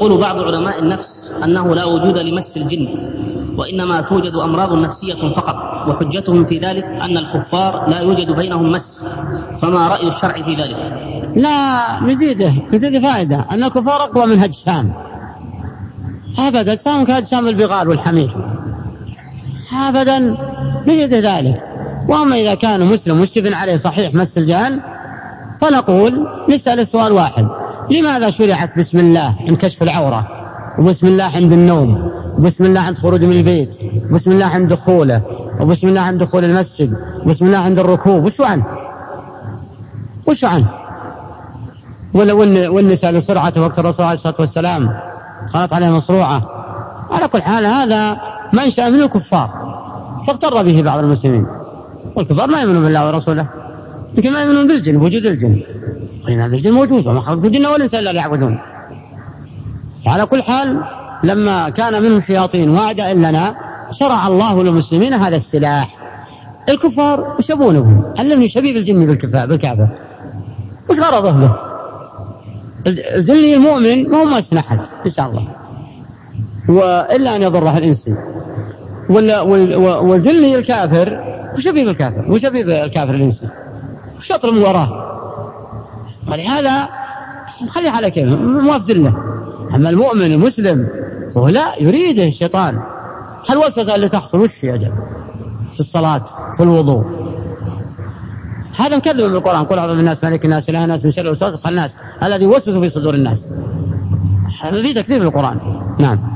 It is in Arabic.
يقول بعض علماء النفس أنه لا وجود لمس الجن وإنما توجد أمراض نفسية فقط وحجتهم في ذلك أن الكفار لا يوجد بينهم مس فما رأي الشرع في ذلك؟ لا نزيده نزيد فائدة أن الكفار أقوى من اجسام ابدا اجسام كاجسام البغال والحمير. ابدا نزيد ذلك. وأما إذا كان مسلم مشتبه عليه صحيح مس الجان فنقول نسأل سؤال واحد. لماذا شرعت بسم الله عند كشف العورة؟ وبسم الله عند النوم وبسم الله عند خروج من البيت وبسم الله عند دخوله وبسم الله عند دخول المسجد وبسم الله عند الركوب. وشو عنه وش عنه ولا والنساء لسرعة وقت الرسول عليه الصلاة والسلام قالت عليه مصروعة. على كل حال هذا منشأ من الكفار فاغتر به بعض المسلمين. والكفار ما يؤمنون بالله ورسوله يمكن ما يؤمنون بالجن بوجود الجن. ولأن الجن موجود وما خلقت الجن والإنس إلا ليعبدون على كل حال لما كان منهم شياطين وأعداء لنا شرع الله للمسلمين هذا السلاح الكفار وش يبون بهم؟ علمني شبيب الجن بالكعبة وش غرضه له؟ الجني المؤمن ما هو ماسن أحد إن شاء الله وإلا أن يضره الإنسي والجني الكافر وش يبي الكافر؟ وش يبي الكافر الإنسي؟ يطلب من وراه؟ ولهذا خليه على كيفه موافز له. أما المؤمن المسلم فهو لا يريده الشيطان الوسوسة اللي تحصل؟ وش يا جماعة؟ في الصلاة في الوضوء. هذا مكذب بالقرآن قل أعوذ بالناس ملك الناس إله الناس من شر الوسواس الناس. الذي يوسوس في صدور الناس. هذا في تكذيب القرآن. نعم.